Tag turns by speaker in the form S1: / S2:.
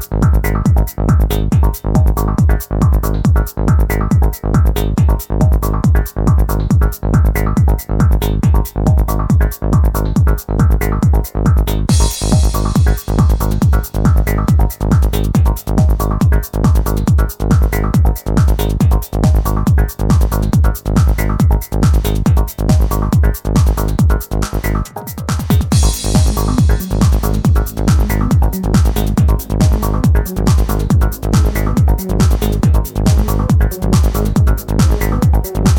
S1: Thank Thank you.